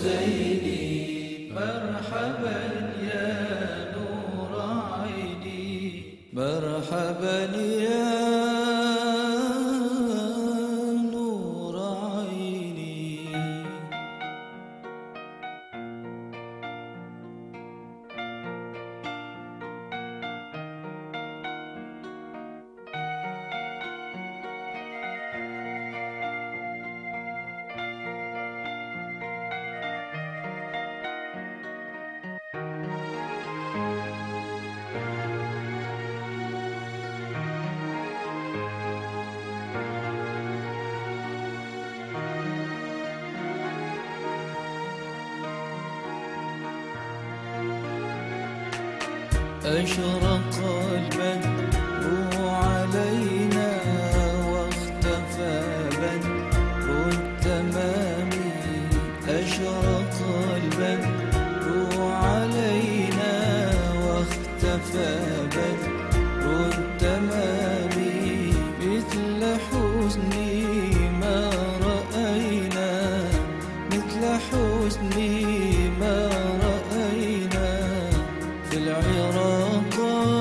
حسيني مرحبا يا نور عيني. مرحبا أشرق البدر في العراقين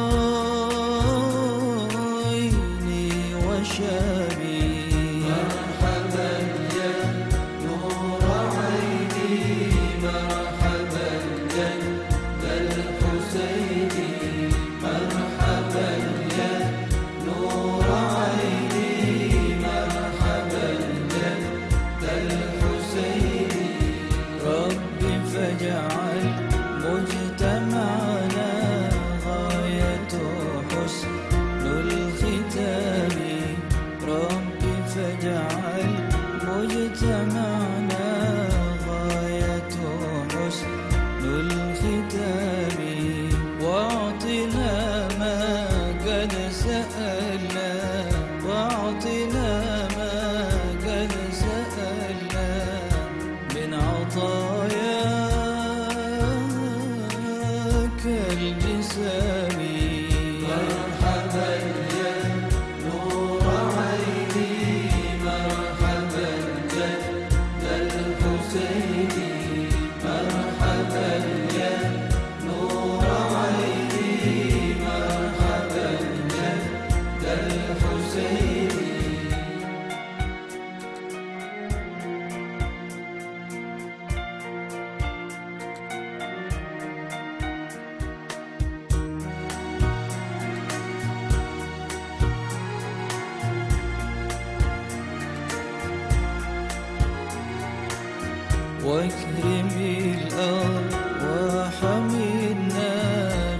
واكرمي الأرض وحملنا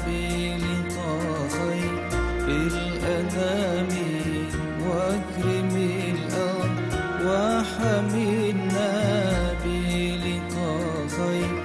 بلقاء خير